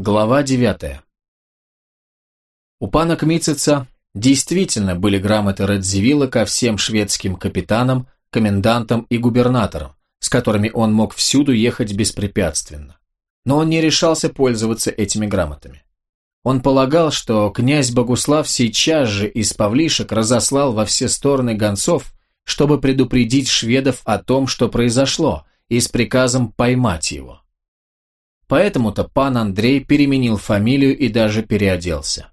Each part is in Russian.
Глава 9. У пана Кмитцица действительно были грамоты Радзивилла ко всем шведским капитанам, комендантам и губернаторам, с которыми он мог всюду ехать беспрепятственно. Но он не решался пользоваться этими грамотами. Он полагал, что князь Богуслав сейчас же из Павлишек разослал во все стороны гонцов, чтобы предупредить шведов о том, что произошло, и с приказом поймать его. Поэтому-то пан Андрей переменил фамилию и даже переоделся.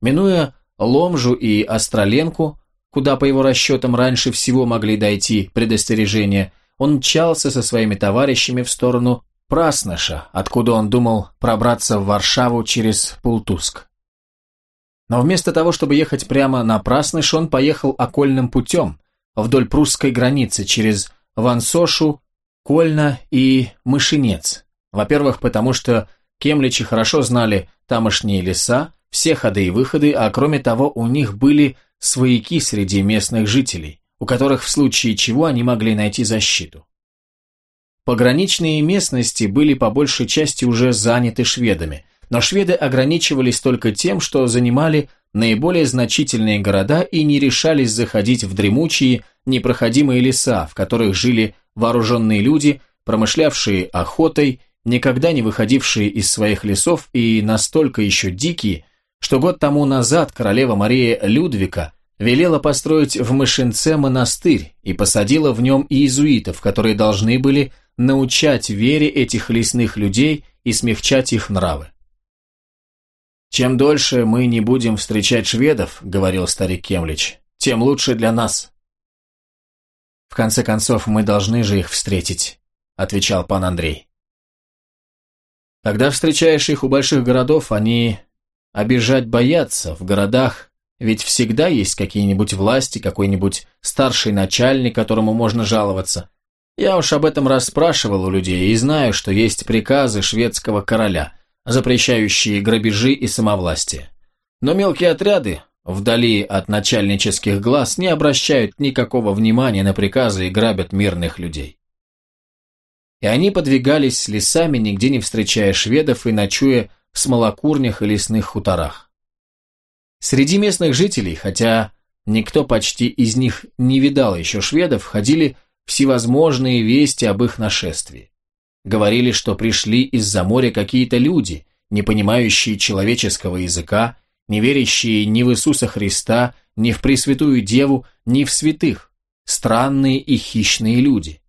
Минуя Ломжу и Остроленку, куда по его расчетам раньше всего могли дойти предостережения, он мчался со своими товарищами в сторону Прасныша, откуда он думал пробраться в Варшаву через Пултуск. Но вместо того, чтобы ехать прямо на Прасныш, он поехал окольным путем вдоль прусской границы через Вансошу, Кольна и Мышинец, во-первых, потому что кемличи хорошо знали тамошние леса, все ходы и выходы, а кроме того у них были свояки среди местных жителей, у которых в случае чего они могли найти защиту. Пограничные местности были по большей части уже заняты шведами, но шведы ограничивались только тем, что занимали наиболее значительные города и не решались заходить в дремучие, непроходимые леса, в которых жили вооруженные люди, промышлявшие охотой никогда не выходившие из своих лесов и настолько еще дикие, что год тому назад королева Мария Людвика велела построить в Мышинце монастырь и посадила в нем иезуитов, которые должны были научать вере этих лесных людей и смягчать их нравы. «Чем дольше мы не будем встречать шведов, — говорил старик Кемлич, — тем лучше для нас». «В конце концов, мы должны же их встретить», — отвечал пан Андрей. Когда встречаешь их у больших городов, они обижать боятся, в городах ведь всегда есть какие-нибудь власти, какой-нибудь старший начальник, которому можно жаловаться. Я уж об этом расспрашивал у людей и знаю, что есть приказы шведского короля, запрещающие грабежи и самовластие. Но мелкие отряды, вдали от начальнических глаз, не обращают никакого внимания на приказы и грабят мирных людей и они подвигались лесами, нигде не встречая шведов и ночуя в смолокурнях и лесных хуторах. Среди местных жителей, хотя никто почти из них не видал еще шведов, ходили всевозможные вести об их нашествии. Говорили, что пришли из-за моря какие-то люди, не понимающие человеческого языка, не верящие ни в Иисуса Христа, ни в Пресвятую Деву, ни в святых, странные и хищные люди.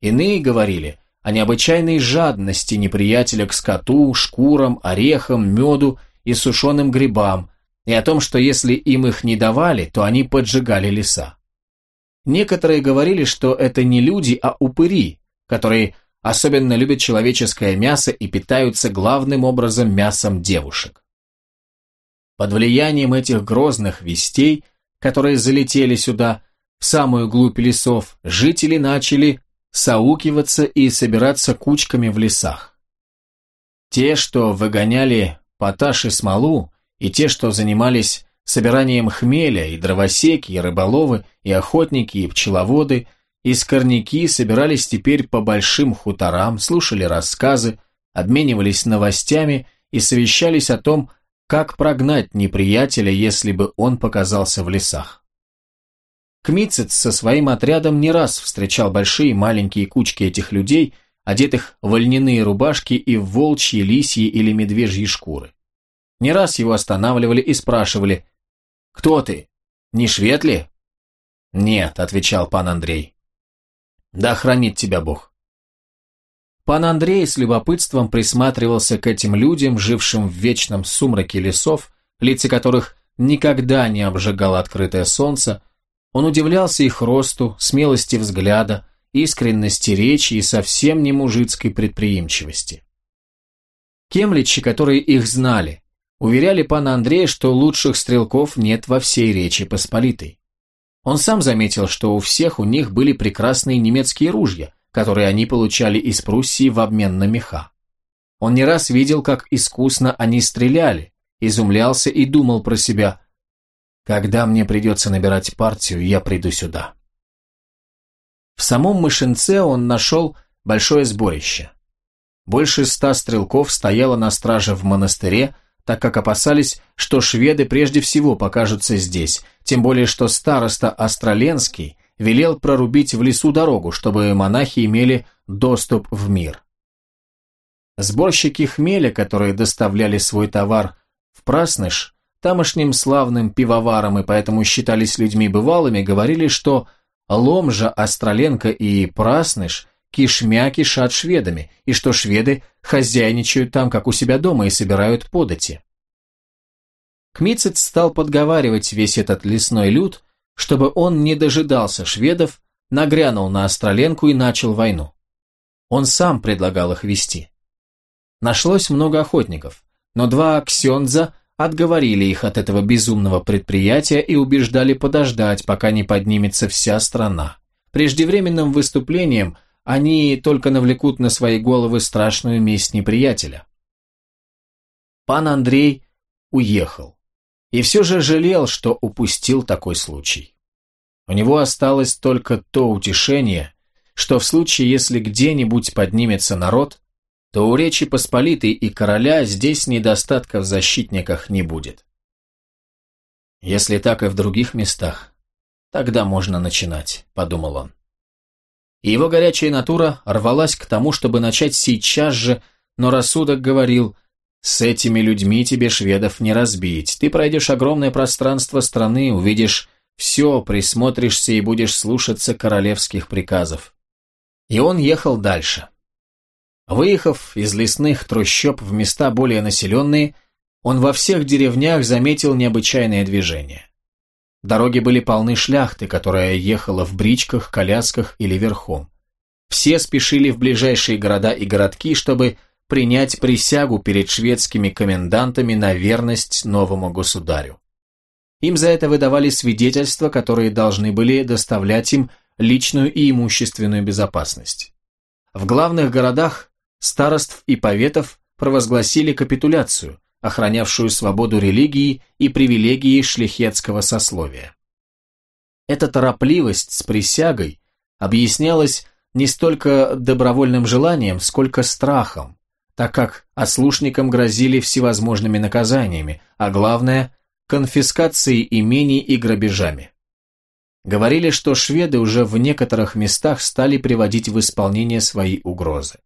Иные говорили о необычайной жадности неприятеля к скоту, шкурам, орехам, меду и сушеным грибам, и о том, что если им их не давали, то они поджигали леса. Некоторые говорили, что это не люди, а упыри, которые особенно любят человеческое мясо и питаются главным образом мясом девушек. Под влиянием этих грозных вестей, которые залетели сюда, в самую глубь лесов, жители начали соукиваться и собираться кучками в лесах. Те, что выгоняли поташ и смолу, и те, что занимались собиранием хмеля, и дровосеки, и рыболовы, и охотники, и пчеловоды, и скорняки собирались теперь по большим хуторам, слушали рассказы, обменивались новостями и совещались о том, как прогнать неприятеля, если бы он показался в лесах. Кмицец со своим отрядом не раз встречал большие и маленькие кучки этих людей, одетых в льняные рубашки и в волчьи, лисьи или медвежьи шкуры. Не раз его останавливали и спрашивали «Кто ты? Не швед ли?» «Нет», — отвечал пан Андрей. «Да хранит тебя Бог». Пан Андрей с любопытством присматривался к этим людям, жившим в вечном сумраке лесов, лица которых никогда не обжигало открытое солнце, он удивлялся их росту, смелости взгляда, искренности речи и совсем не мужицкой предприимчивости. Кемличи, которые их знали, уверяли пана Андрея, что лучших стрелков нет во всей Речи Посполитой. Он сам заметил, что у всех у них были прекрасные немецкие ружья, которые они получали из Пруссии в обмен на меха. Он не раз видел, как искусно они стреляли, изумлялся и думал про себя, когда мне придется набирать партию, я приду сюда. В самом Мышинце он нашел большое сборище. Больше ста стрелков стояло на страже в монастыре, так как опасались, что шведы прежде всего покажутся здесь, тем более что староста Остроленский велел прорубить в лесу дорогу, чтобы монахи имели доступ в мир. Сборщики хмеля, которые доставляли свой товар в Прасныш, тамошним славным пивоварам и поэтому считались людьми бывалыми, говорили, что Ломжа, Остроленко и Прасныш кишмя кишат шведами, и что шведы хозяйничают там, как у себя дома, и собирают подати. Кмицец стал подговаривать весь этот лесной люд, чтобы он не дожидался шведов, нагрянул на Остроленку и начал войну. Он сам предлагал их вести. Нашлось много охотников, но два ксенза отговорили их от этого безумного предприятия и убеждали подождать, пока не поднимется вся страна. Преждевременным выступлением они только навлекут на свои головы страшную месть неприятеля. Пан Андрей уехал. И все же жалел, что упустил такой случай. У него осталось только то утешение, что в случае, если где-нибудь поднимется народ, то у Речи Посполитой и короля здесь недостатка в защитниках не будет. Если так и в других местах, тогда можно начинать, подумал он и его горячая натура рвалась к тому, чтобы начать сейчас же, но рассудок говорил, «С этими людьми тебе шведов не разбить. Ты пройдешь огромное пространство страны, увидишь все, присмотришься и будешь слушаться королевских приказов». И он ехал дальше. Выехав из лесных трущоб в места более населенные, он во всех деревнях заметил необычайное движение. Дороги были полны шляхты, которая ехала в бричках, колясках или верхом. Все спешили в ближайшие города и городки, чтобы принять присягу перед шведскими комендантами на верность новому государю. Им за это выдавали свидетельства, которые должны были доставлять им личную и имущественную безопасность. В главных городах староств и поветов провозгласили капитуляцию, охранявшую свободу религии и привилегии шляхетского сословия. Эта торопливость с присягой объяснялась не столько добровольным желанием, сколько страхом, так как ослушникам грозили всевозможными наказаниями, а главное – конфискацией имений и грабежами. Говорили, что шведы уже в некоторых местах стали приводить в исполнение свои угрозы.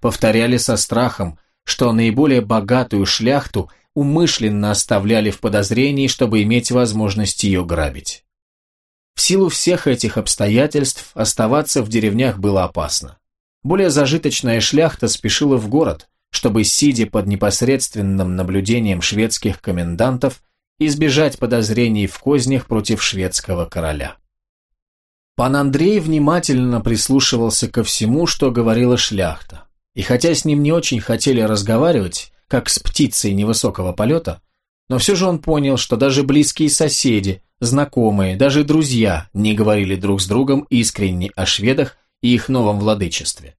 Повторяли со страхом, что наиболее богатую шляхту умышленно оставляли в подозрении, чтобы иметь возможность ее грабить. В силу всех этих обстоятельств оставаться в деревнях было опасно. Более зажиточная шляхта спешила в город, чтобы, сидя под непосредственным наблюдением шведских комендантов, избежать подозрений в кознях против шведского короля. Пан Андрей внимательно прислушивался ко всему, что говорила шляхта. И хотя с ним не очень хотели разговаривать, как с птицей невысокого полета, но все же он понял, что даже близкие соседи, знакомые, даже друзья не говорили друг с другом искренне о шведах и их новом владычестве.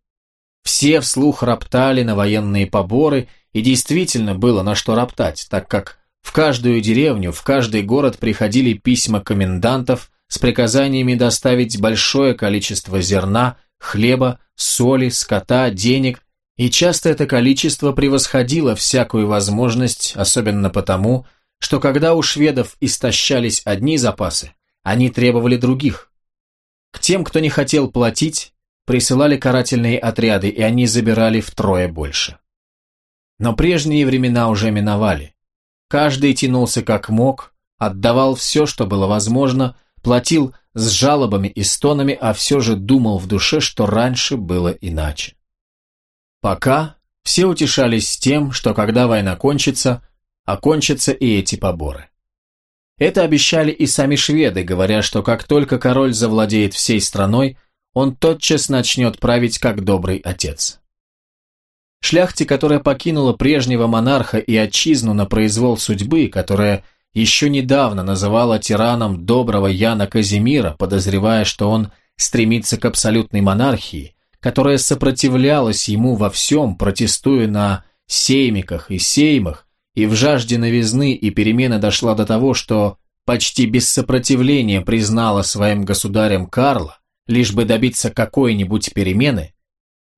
Все вслух роптали на военные поборы, и действительно было на что роптать, так как в каждую деревню, в каждый город приходили письма комендантов с приказаниями доставить большое количество зерна, хлеба, соли, скота, денег и часто это количество превосходило всякую возможность, особенно потому, что когда у шведов истощались одни запасы, они требовали других. К тем, кто не хотел платить, присылали карательные отряды, и они забирали втрое больше. Но прежние времена уже миновали. Каждый тянулся как мог, отдавал все, что было возможно, платил с жалобами и стонами, а все же думал в душе, что раньше было иначе. Пока все утешались тем, что когда война кончится, окончатся и эти поборы. Это обещали и сами шведы, говоря, что как только король завладеет всей страной, он тотчас начнет править как добрый отец. Шляхте, которая покинула прежнего монарха и отчизну на произвол судьбы, которая еще недавно называла тираном доброго Яна Казимира, подозревая, что он стремится к абсолютной монархии, которая сопротивлялась ему во всем, протестуя на сеймиках и сеймах, и в жажде новизны и перемены дошла до того, что почти без сопротивления признала своим государем Карла, лишь бы добиться какой-нибудь перемены,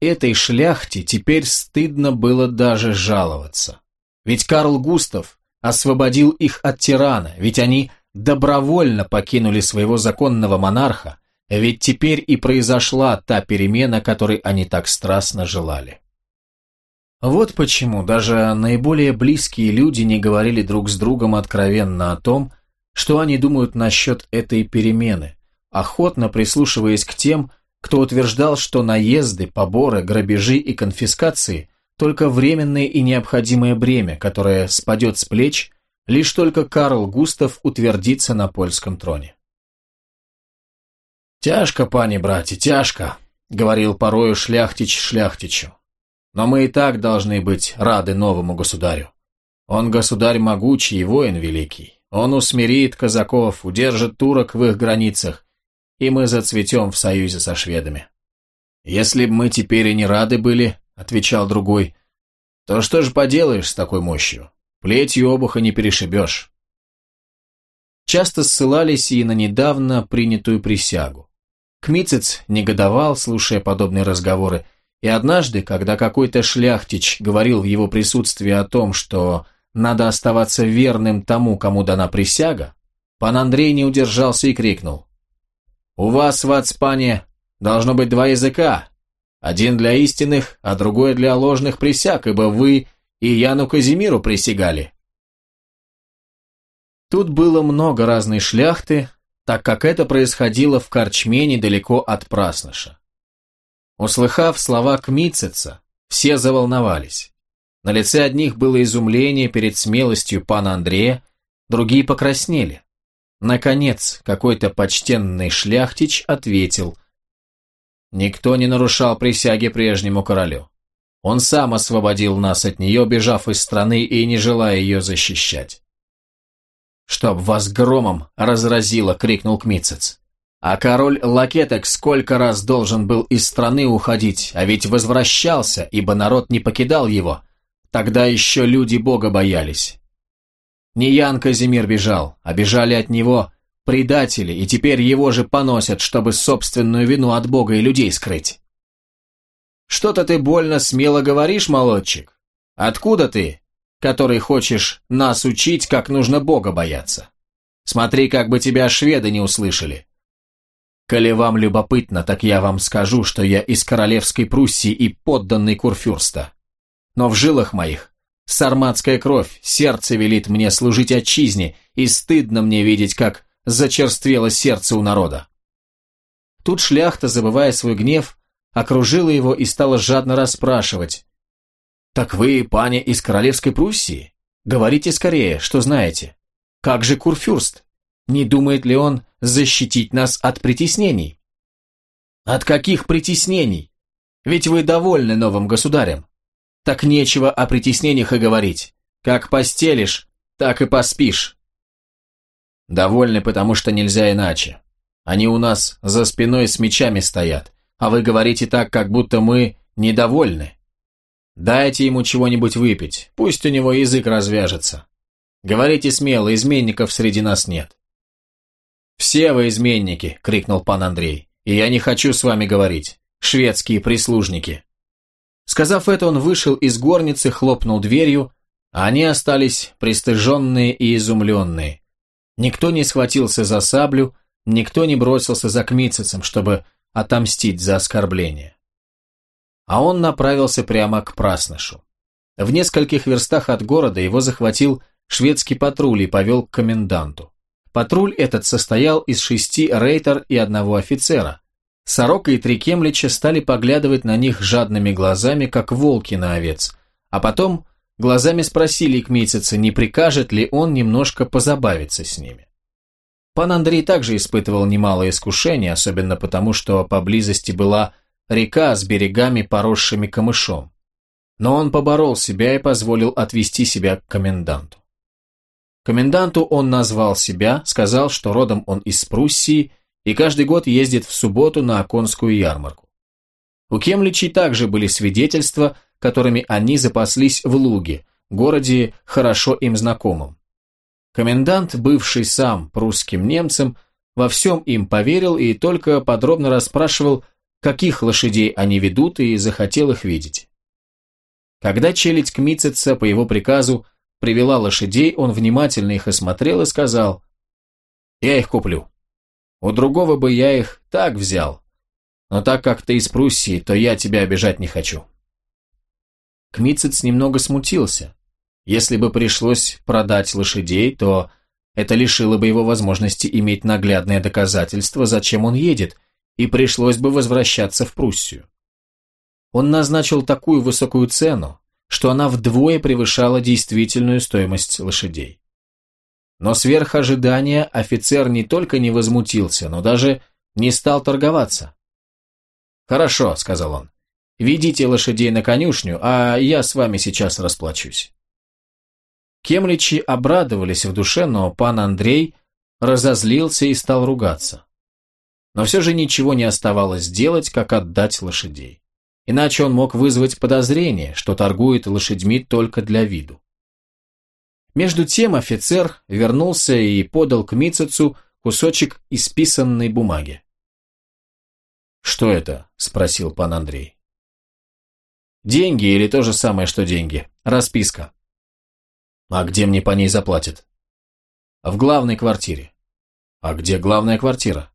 этой шляхте теперь стыдно было даже жаловаться. Ведь Карл Густав освободил их от тирана, ведь они добровольно покинули своего законного монарха, ведь теперь и произошла та перемена, которой они так страстно желали. Вот почему даже наиболее близкие люди не говорили друг с другом откровенно о том, что они думают насчет этой перемены, охотно прислушиваясь к тем, кто утверждал, что наезды, поборы, грабежи и конфискации – только временное и необходимое бремя, которое спадет с плеч, лишь только Карл Густав утвердится на польском троне. «Тяжко, пани братья, тяжко», — говорил порою шляхтич шляхтичу. «Но мы и так должны быть рады новому государю. Он государь могучий и воин великий. Он усмирит казаков, удержит турок в их границах, и мы зацветем в союзе со шведами. Если бы мы теперь и не рады были, отвечал другой. То что же поделаешь с такой мощью? Плетью обуха не перешибешь. Часто ссылались и на недавно принятую присягу. Кмицец негодовал, слушая подобные разговоры, и однажды, когда какой-то шляхтич говорил в его присутствии о том, что надо оставаться верным тому, кому дана присяга, пан Андрей не удержался и крикнул. «У вас в Ацпане должно быть два языка, один для истинных, а другой для ложных присяг, ибо вы и Яну Казимиру присягали. Тут было много разной шляхты, так как это происходило в Корчме недалеко от Прасныша. Услыхав слова Кмицеца, все заволновались. На лице одних было изумление перед смелостью пана Андрея, другие покраснели. Наконец, какой-то почтенный шляхтич ответил, Никто не нарушал присяги прежнему королю. Он сам освободил нас от нее, бежав из страны и не желая ее защищать. «Чтоб вас громом разразило!» — крикнул Кмицец. «А король Лакеток сколько раз должен был из страны уходить, а ведь возвращался, ибо народ не покидал его. Тогда еще люди Бога боялись. Не Ян Казимир бежал, а бежали от него предатели, и теперь его же поносят, чтобы собственную вину от Бога и людей скрыть. Что-то ты больно смело говоришь, молодчик. Откуда ты, который хочешь нас учить, как нужно Бога бояться? Смотри, как бы тебя шведы не услышали. Коли вам любопытно, так я вам скажу, что я из королевской Пруссии и подданный Курфюрста. Но в жилах моих сарматская кровь, сердце велит мне служить отчизне, и стыдно мне видеть, как зачерствело сердце у народа. Тут шляхта, забывая свой гнев, окружила его и стала жадно расспрашивать. «Так вы, паня, из королевской Пруссии? Говорите скорее, что знаете. Как же Курфюрст? Не думает ли он защитить нас от притеснений?» «От каких притеснений? Ведь вы довольны новым государем. Так нечего о притеснениях и говорить. Как постелишь, так и поспишь. Довольны, потому что нельзя иначе. Они у нас за спиной с мечами стоят, а вы говорите так, как будто мы недовольны. Дайте ему чего-нибудь выпить, пусть у него язык развяжется. Говорите смело, изменников среди нас нет. «Все вы изменники!» — крикнул пан Андрей. «И я не хочу с вами говорить. Шведские прислужники!» Сказав это, он вышел из горницы, хлопнул дверью, а они остались пристыженные и изумленные. Никто не схватился за саблю, никто не бросился за кмицицем, чтобы отомстить за оскорбление. А он направился прямо к Праснышу. В нескольких верстах от города его захватил шведский патруль и повел к коменданту. Патруль этот состоял из шести рейтер и одного офицера. Сорока и три кемлича стали поглядывать на них жадными глазами, как волки на овец, а потом Глазами спросили Кмитцица, не прикажет ли он немножко позабавиться с ними. Пан Андрей также испытывал немало искушений, особенно потому, что поблизости была река с берегами, поросшими камышом. Но он поборол себя и позволил отвести себя к коменданту. Коменданту он назвал себя, сказал, что родом он из Пруссии и каждый год ездит в субботу на Оконскую ярмарку. У Кемличей также были свидетельства – которыми они запаслись в Луге, городе, хорошо им знакомом. Комендант, бывший сам прусским немцем, во всем им поверил и только подробно расспрашивал, каких лошадей они ведут, и захотел их видеть. Когда челядь Кмитцица по его приказу привела лошадей, он внимательно их осмотрел и сказал, «Я их куплю. У другого бы я их так взял, но так как ты из Пруссии, то я тебя обижать не хочу». Кмитцец немного смутился. Если бы пришлось продать лошадей, то это лишило бы его возможности иметь наглядное доказательство, зачем он едет, и пришлось бы возвращаться в Пруссию. Он назначил такую высокую цену, что она вдвое превышала действительную стоимость лошадей. Но сверх ожидания офицер не только не возмутился, но даже не стал торговаться. «Хорошо», — сказал он, — «ведите лошадей на конюшню, а я с вами сейчас расплачусь». Кемличи обрадовались в душе, но пан Андрей разозлился и стал ругаться. Но все же ничего не оставалось делать, как отдать лошадей. Иначе он мог вызвать подозрение, что торгует лошадьми только для виду. Между тем офицер вернулся и подал к Мицецу кусочек исписанной бумаги. «Что это?» – спросил пан Андрей. «Деньги или то же самое, что деньги. Расписка». «А где мне по ней заплатят?» «В главной квартире». «А где главная квартира?»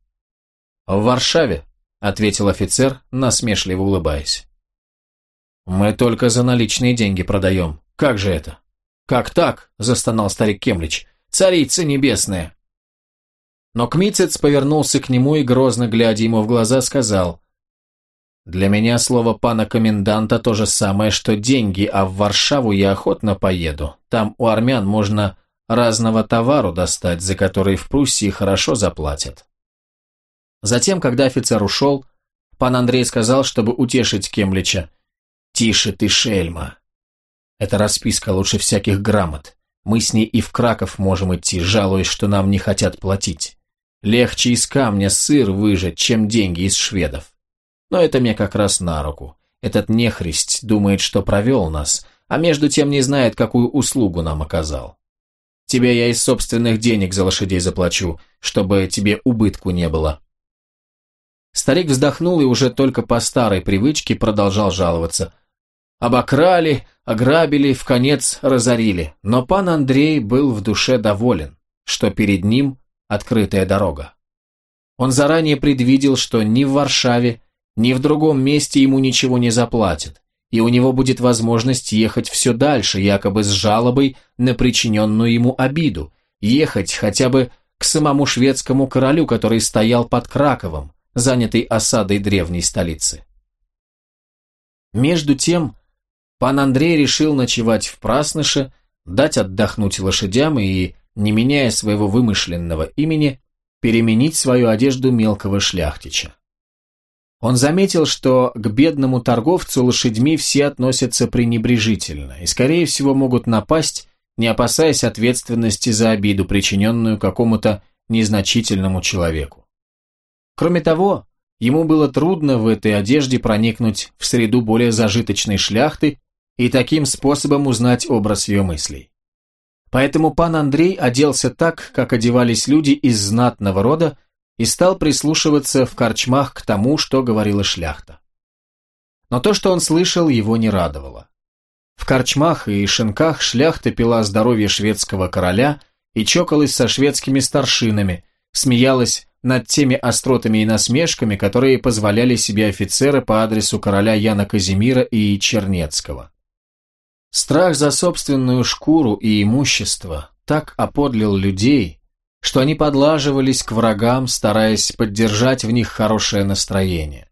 «В Варшаве», — ответил офицер, насмешливо улыбаясь. «Мы только за наличные деньги продаем. Как же это?» «Как так?» – застонал старик Кемлич. «Царица небесная!» Но Кмицец повернулся к нему и, грозно глядя ему в глаза, сказал, «Для меня слово пана коменданта то же самое, что деньги, а в Варшаву я охотно поеду. Там у армян можно разного товару достать, за который в Пруссии хорошо заплатят». Затем, когда офицер ушел, пан Андрей сказал, чтобы утешить Кемлича, «Тише ты, шельма! Это расписка лучше всяких грамот. Мы с ней и в Краков можем идти, жалуясь, что нам не хотят платить. Легче из камня сыр выжать, чем деньги из шведов. Но это мне как раз на руку. Этот нехрист думает, что провел нас, а между тем не знает, какую услугу нам оказал. Тебе я из собственных денег за лошадей заплачу, чтобы тебе убытку не было. Старик вздохнул и уже только по старой привычке продолжал жаловаться. Обокрали, ограбили, в конец разорили, но пан Андрей был в душе доволен, что перед ним открытая дорога. Он заранее предвидел, что ни в Варшаве, ни в другом месте ему ничего не заплатят, и у него будет возможность ехать все дальше, якобы с жалобой на причиненную ему обиду, ехать хотя бы к самому шведскому королю, который стоял под Краковом, занятый осадой древней столицы. Между тем, пан Андрей решил ночевать в Прасныше, дать отдохнуть лошадям и, не меняя своего вымышленного имени, переменить свою одежду мелкого шляхтича. Он заметил, что к бедному торговцу лошадьми все относятся пренебрежительно и, скорее всего, могут напасть, не опасаясь ответственности за обиду, причиненную какому-то незначительному человеку. Кроме того, ему было трудно в этой одежде проникнуть в среду более зажиточной шляхты и таким способом узнать образ ее мыслей. Поэтому пан Андрей оделся так, как одевались люди из знатного рода, и стал прислушиваться в корчмах к тому, что говорила шляхта. Но то, что он слышал, его не радовало. В корчмах и шинках шляхта пила здоровье шведского короля и чокалась со шведскими старшинами, смеялась над теми остротами и насмешками, которые позволяли себе офицеры по адресу короля Яна Казимира и Чернецкого. Страх за собственную шкуру и имущество так оподлил людей, что они подлаживались к врагам, стараясь поддержать в них хорошее настроение.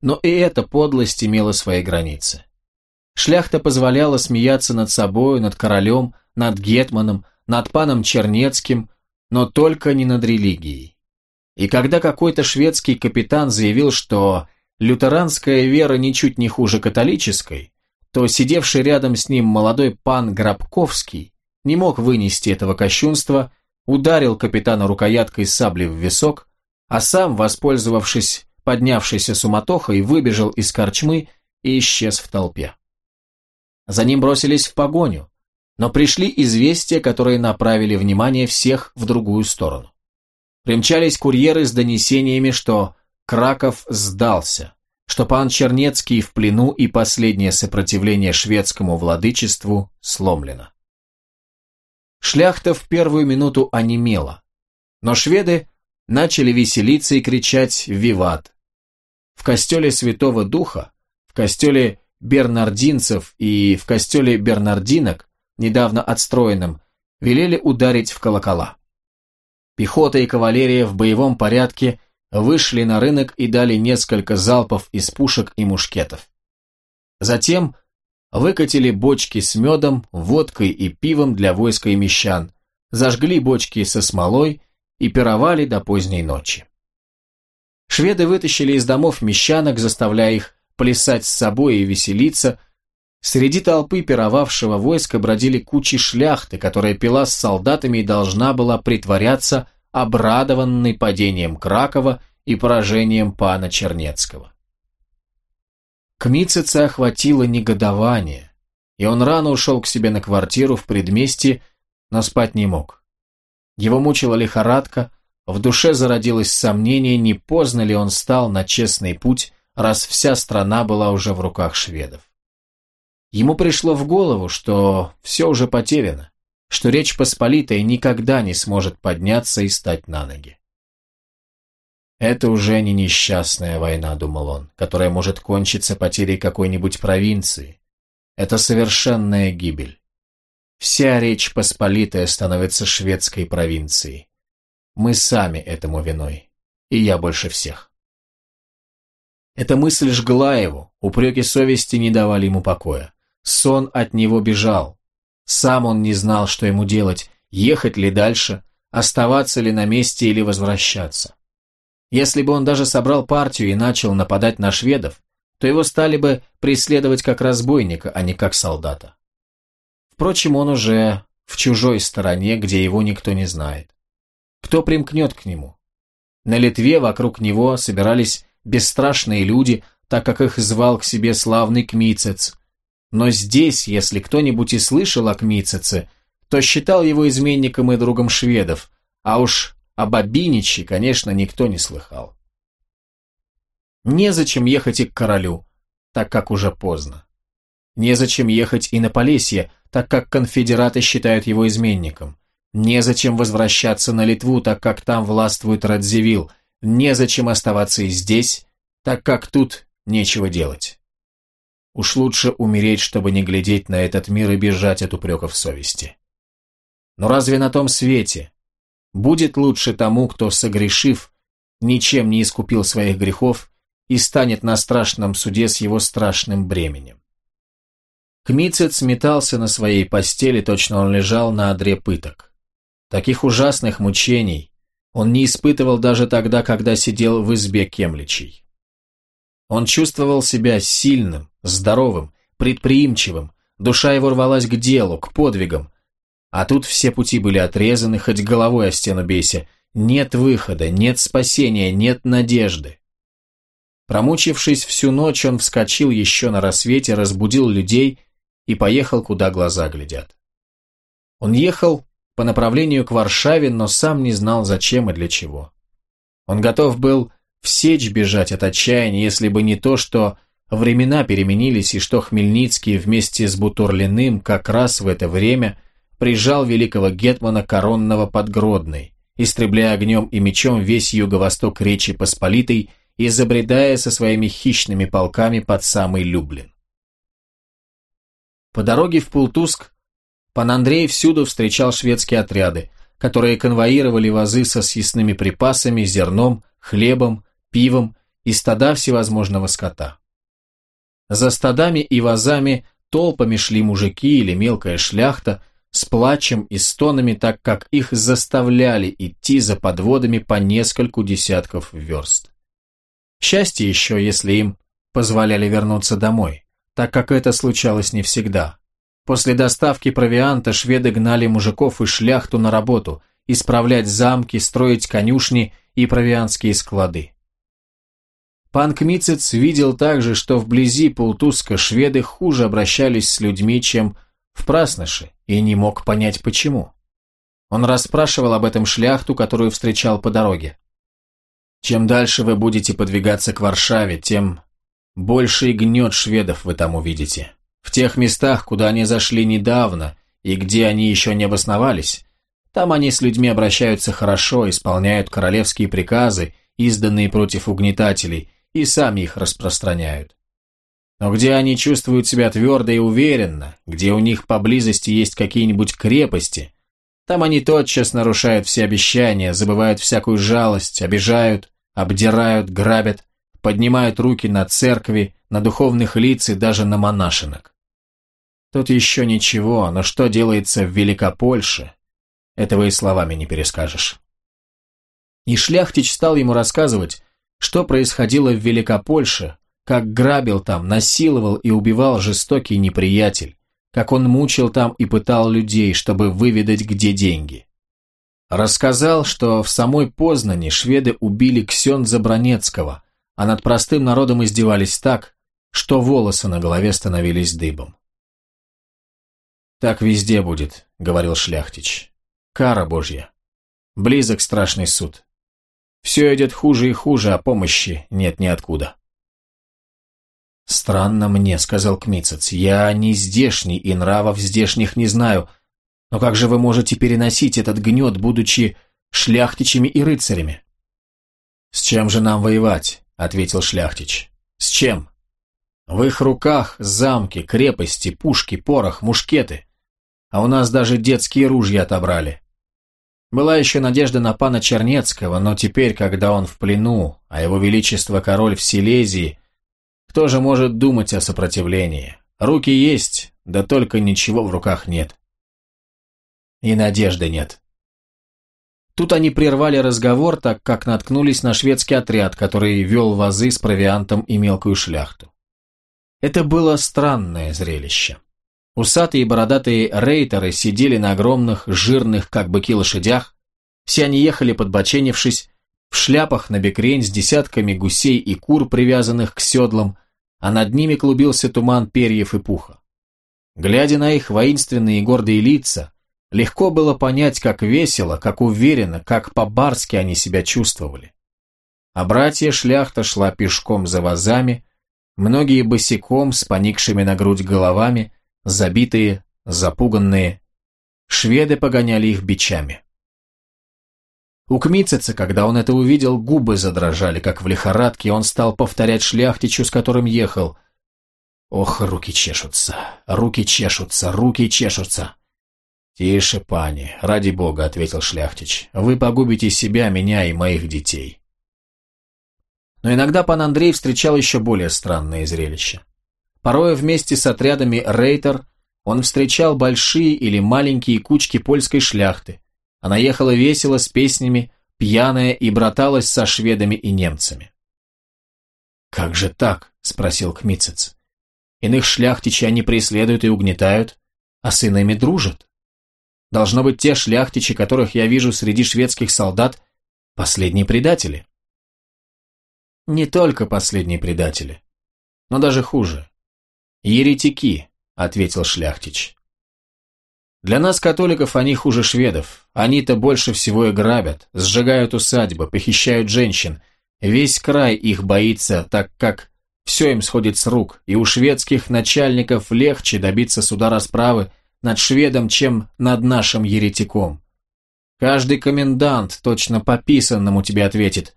Но и эта подлость имела свои границы. Шляхта позволяла смеяться над собою, над королем, над гетманом, над паном Чернецким, но только не над религией. И когда какой-то шведский капитан заявил, что лютеранская вера ничуть не хуже католической, то сидевший рядом с ним молодой пан Грабковский не мог вынести этого кощунства ударил капитана рукояткой сабли в висок, а сам, воспользовавшись поднявшейся суматохой, выбежал из корчмы и исчез в толпе. За ним бросились в погоню, но пришли известия, которые направили внимание всех в другую сторону. Примчались курьеры с донесениями, что Краков сдался, что пан Чернецкий в плену и последнее сопротивление шведскому владычеству сломлено. Шляхта в первую минуту онемела, но шведы начали веселиться и кричать «Виват!». В костеле Святого Духа, в костеле бернардинцев и в костеле бернардинок, недавно отстроенном, велели ударить в колокола. Пехота и кавалерия в боевом порядке вышли на рынок и дали несколько залпов из пушек и мушкетов. Затем выкатили бочки с медом, водкой и пивом для войска и мещан, зажгли бочки со смолой и пировали до поздней ночи. Шведы вытащили из домов мещанок, заставляя их плясать с собой и веселиться. Среди толпы пировавшего войска бродили кучи шляхты, которая пила с солдатами и должна была притворяться обрадованной падением Кракова и поражением пана Чернецкого. Кмитцица охватило негодование, и он рано ушел к себе на квартиру в предместье, но спать не мог. Его мучила лихорадка, в душе зародилось сомнение, не поздно ли он стал на честный путь, раз вся страна была уже в руках шведов. Ему пришло в голову, что все уже потеряно, что Речь Посполитая никогда не сможет подняться и стать на ноги. Это уже не несчастная война, думал он, которая может кончиться потерей какой-нибудь провинции. Это совершенная гибель. Вся Речь Посполитая становится шведской провинцией. Мы сами этому виной, и я больше всех. Эта мысль жгла его, упреки совести не давали ему покоя. Сон от него бежал. Сам он не знал, что ему делать, ехать ли дальше, оставаться ли на месте или возвращаться. Если бы он даже собрал партию и начал нападать на шведов, то его стали бы преследовать как разбойника, а не как солдата. Впрочем, он уже в чужой стороне, где его никто не знает. Кто примкнет к нему? На Литве вокруг него собирались бесстрашные люди, так как их звал к себе славный Кмицец. Но здесь, если кто-нибудь и слышал о Кмицеце, то считал его изменником и другом шведов, а уж об Абиниче, конечно, никто не слыхал. Незачем ехать и к королю, так как уже поздно. Незачем ехать и на Полесье, так как конфедераты считают его изменником. Незачем возвращаться на Литву, так как там властвует Радзивилл. Незачем оставаться и здесь, так как тут нечего делать. Уж лучше умереть, чтобы не глядеть на этот мир и бежать от упреков совести. Но разве на том свете будет лучше тому, кто, согрешив, ничем не искупил своих грехов и станет на страшном суде с его страшным бременем? Кмицец метался на своей постели, точно он лежал на одре пыток. Таких ужасных мучений он не испытывал даже тогда, когда сидел в избе Кемличей. Он чувствовал себя сильным, здоровым, предприимчивым, душа его рвалась к делу, к подвигам. А тут все пути были отрезаны, хоть головой о стену бейся. Нет выхода, нет спасения, нет надежды. Промучившись всю ночь, он вскочил еще на рассвете, разбудил людей и поехал, куда глаза глядят. Он ехал по направлению к Варшаве, но сам не знал, зачем и для чего. Он готов был в сечь бежать от отчаяния, если бы не то, что времена переменились и что Хмельницкий вместе с Бутурлиным как раз в это время прижал великого гетмана коронного под Гродной, истребляя огнем и мечом весь юго-восток Речи Посполитой и забредая со своими хищными полками под самый Люблин. По дороге в Пултуск пан Андрей всюду встречал шведские отряды, которые конвоировали вазы со съестными припасами, зерном, хлебом, пивом и стада всевозможного скота. За стадами и вазами толпами шли мужики или мелкая шляхта с плачем и стонами, так как их заставляли идти за подводами по нескольку десятков верст. Счастье еще, если им позволяли вернуться домой так как это случалось не всегда. После доставки провианта шведы гнали мужиков и шляхту на работу, исправлять замки, строить конюшни и провианские склады. Пан Кмицец видел также, что вблизи Пултуска шведы хуже обращались с людьми, чем в Прасныше, и не мог понять почему. Он расспрашивал об этом шляхту, которую встречал по дороге. Чем дальше вы будете подвигаться к Варшаве, тем Больший гнет шведов вы там увидите. В тех местах, куда они зашли недавно и где они еще не обосновались, там они с людьми обращаются хорошо, исполняют королевские приказы, изданные против угнетателей, и сами их распространяют. Но где они чувствуют себя твердо и уверенно, где у них поблизости есть какие-нибудь крепости, там они тотчас нарушают все обещания, забывают всякую жалость, обижают, обдирают, грабят, поднимают руки на церкви, на духовных лиц и даже на монашинок. Тут еще ничего, но что делается в Великопольше, этого и словами не перескажешь. И Шляхтич стал ему рассказывать, что происходило в Великопольше, как грабил там, насиловал и убивал жестокий неприятель, как он мучил там и пытал людей, чтобы выведать, где деньги. Рассказал, что в самой Познани шведы убили Ксенза Бронецкого, а над простым народом издевались так, что волосы на голове становились дыбом. «Так везде будет», — говорил Шляхтич. «Кара Божья. Близок страшный суд. Все идет хуже и хуже, а помощи нет ниоткуда». «Странно мне», — сказал Кмицец. «Я не здешний и нравов здешних не знаю. Но как же вы можете переносить этот гнет, будучи шляхтичами и рыцарями?» «С чем же нам воевать?» — ответил шляхтич. «С чем? В их руках замки, крепости, пушки, порох, мушкеты. А у нас даже детские ружья отобрали. Была еще надежда на пана Чернецкого, но теперь, когда он в плену, а его величество король в Силезии, кто же может думать о сопротивлении? Руки есть, да только ничего в руках нет. И надежды нет. Тут они прервали разговор, так как наткнулись на шведский отряд, который вел вазы с провиантом и мелкую шляхту. Это было странное зрелище. Усатые и бородатые рейтеры сидели на огромных, жирных, как быки лошадях, все они ехали подбоченившись, в шляпах на бекрень с десятками гусей и кур, привязанных к седлам, а над ними клубился туман перьев и пуха. Глядя на их воинственные и гордые лица, Легко было понять, как весело, как уверенно, как по-барски они себя чувствовали. А братья шляхта шла пешком за вазами, многие босиком с поникшими на грудь головами, забитые, запуганные. Шведы погоняли их бичами. У Кмитцица, когда он это увидел, губы задрожали, как в лихорадке, он стал повторять шляхтичу, с которым ехал. «Ох, руки чешутся, руки чешутся, руки чешутся!» «Тише, пани, ради бога», — ответил шляхтич. «Вы погубите себя, меня и моих детей». Но иногда пан Андрей встречал еще более странные зрелища. Порой вместе с отрядами рейтер он встречал большие или маленькие кучки польской шляхты. Она ехала весело с песнями, пьяная и браталась со шведами и немцами. «Как же так?» — спросил Кмицец. «Иных шляхтичей они преследуют и угнетают, а с иными дружат». Должно быть, те шляхтичи, которых я вижу среди шведских солдат, последние предатели. Не только последние предатели, но даже хуже. Еретики, ответил шляхтич. Для нас, католиков, они хуже шведов. Они-то больше всего и грабят, сжигают усадьбы, похищают женщин. Весь край их боится, так как все им сходит с рук, и у шведских начальников легче добиться суда расправы, над шведом, чем над нашим еретиком. Каждый комендант точно по писанному тебе ответит.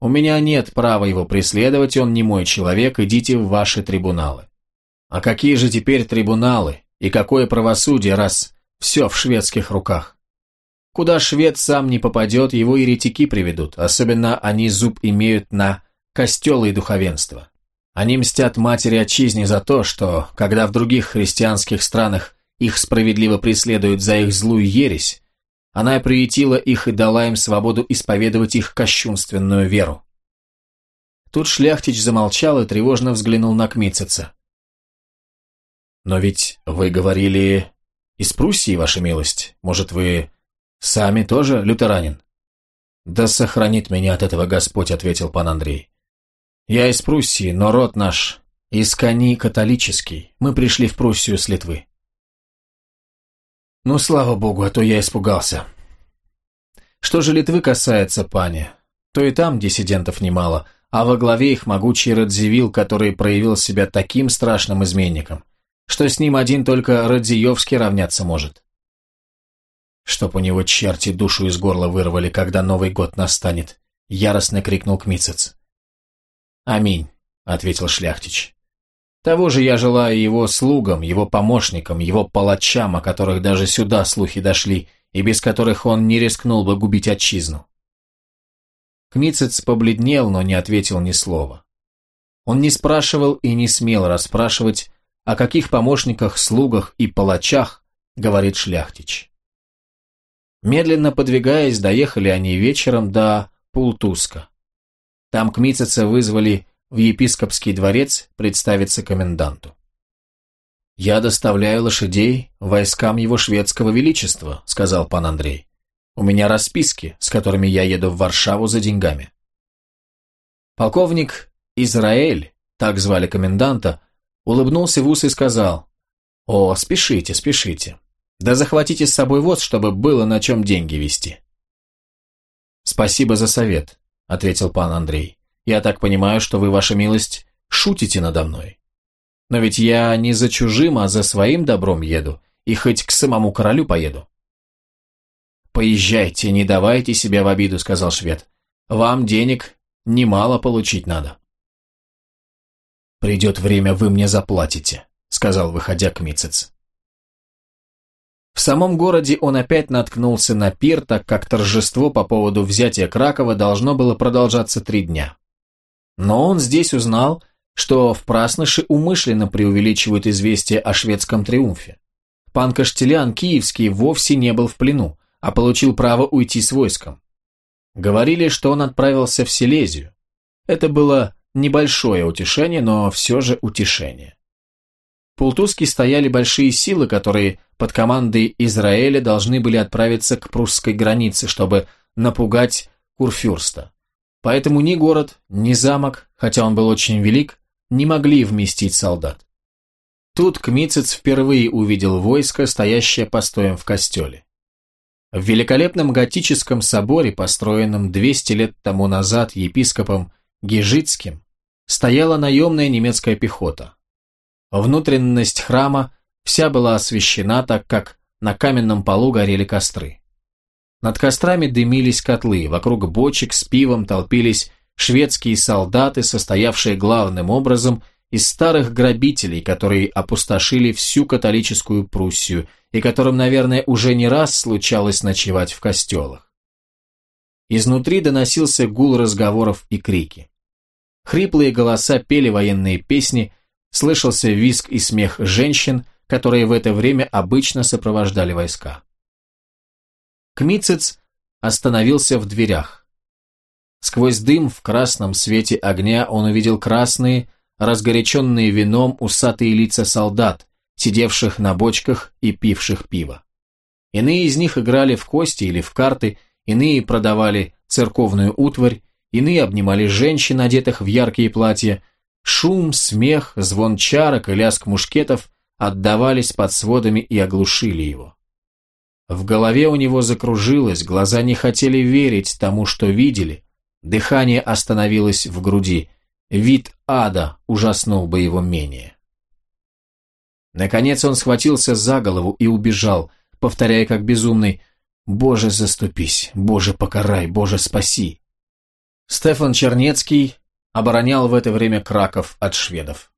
У меня нет права его преследовать, он не мой человек, идите в ваши трибуналы. А какие же теперь трибуналы и какое правосудие, раз все в шведских руках? Куда швед сам не попадет, его еретики приведут, особенно они зуб имеют на костелы и духовенство. Они мстят матери отчизне за то, что, когда в других христианских странах их справедливо преследуют за их злую ересь, она приютила их и дала им свободу исповедовать их кощунственную веру. Тут шляхтич замолчал и тревожно взглянул на Кмитцица. «Но ведь вы говорили из Пруссии, ваша милость. Может, вы сами тоже лютеранин?» «Да сохранит меня от этого Господь», — ответил пан Андрей. «Я из Пруссии, но род наш из кони католический. Мы пришли в Пруссию с Литвы». Ну, слава богу, а то я испугался. Что же Литвы касается, пани, то и там диссидентов немало, а во главе их могучий Радзивилл, который проявил себя таким страшным изменником, что с ним один только Радзиевский равняться может. Чтоб у него черти душу из горла вырвали, когда Новый год настанет, яростно крикнул Кмицец. Аминь, ответил Шляхтич. Того же я желаю его слугам, его помощникам, его палачам, о которых даже сюда слухи дошли, и без которых он не рискнул бы губить отчизну. Кмицец побледнел, но не ответил ни слова. Он не спрашивал и не смел расспрашивать, о каких помощниках, слугах и палачах говорит Шляхтич. Медленно подвигаясь, доехали они вечером до Пултуска. Там Кмицеца вызвали в епископский дворец представиться коменданту. «Я доставляю лошадей войскам его шведского величества», — сказал пан Андрей. «У меня расписки, с которыми я еду в Варшаву за деньгами». Полковник Израиль, так звали коменданта, улыбнулся в ус и сказал, «О, спешите, спешите. Да захватите с собой воз, чтобы было на чем деньги вести». «Спасибо за совет», — ответил пан Андрей. Я так понимаю, что вы, ваша милость, шутите надо мной. Но ведь я не за чужим, а за своим добром еду, и хоть к самому королю поеду. «Поезжайте, не давайте себя в обиду», — сказал швед. «Вам денег немало получить надо». «Придет время, вы мне заплатите», — сказал, выходя к Мицец. В самом городе он опять наткнулся на пир, так как торжество по поводу взятия Кракова должно было продолжаться три дня. Но он здесь узнал, что в Прасныше умышленно преувеличивают известие о шведском триумфе. Пан Каштелян Киевский вовсе не был в плену, а получил право уйти с войском. Говорили, что он отправился в Силезию. Это было небольшое утешение, но все же утешение. В Пултуске стояли большие силы, которые под командой Израиля должны были отправиться к прусской границе, чтобы напугать Курфюрста. Поэтому ни город, ни замок, хотя он был очень велик, не могли вместить солдат. Тут Кмицец впервые увидел войско, стоящее постоем в костеле. В великолепном готическом соборе, построенном 200 лет тому назад епископом Гижицким, стояла наемная немецкая пехота. Внутренность храма вся была освещена, так как на каменном полу горели костры. Над кострами дымились котлы, вокруг бочек с пивом толпились шведские солдаты, состоявшие главным образом из старых грабителей, которые опустошили всю католическую Пруссию и которым, наверное, уже не раз случалось ночевать в костелах. Изнутри доносился гул разговоров и крики. Хриплые голоса пели военные песни, слышался визг и смех женщин, которые в это время обычно сопровождали войска. Кмицец остановился в дверях. Сквозь дым в красном свете огня он увидел красные, разгоряченные вином усатые лица солдат, сидевших на бочках и пивших пиво. Иные из них играли в кости или в карты, иные продавали церковную утварь, иные обнимали женщин, одетых в яркие платья. Шум, смех, звон чарок и лязг мушкетов отдавались под сводами и оглушили его. В голове у него закружилось, глаза не хотели верить тому, что видели. Дыхание остановилось в груди. Вид ада ужаснул бы его менее. Наконец он схватился за голову и убежал, повторяя как безумный «Боже, заступись! Боже, покарай! Боже, спаси!» Стефан Чернецкий оборонял в это время Краков от шведов.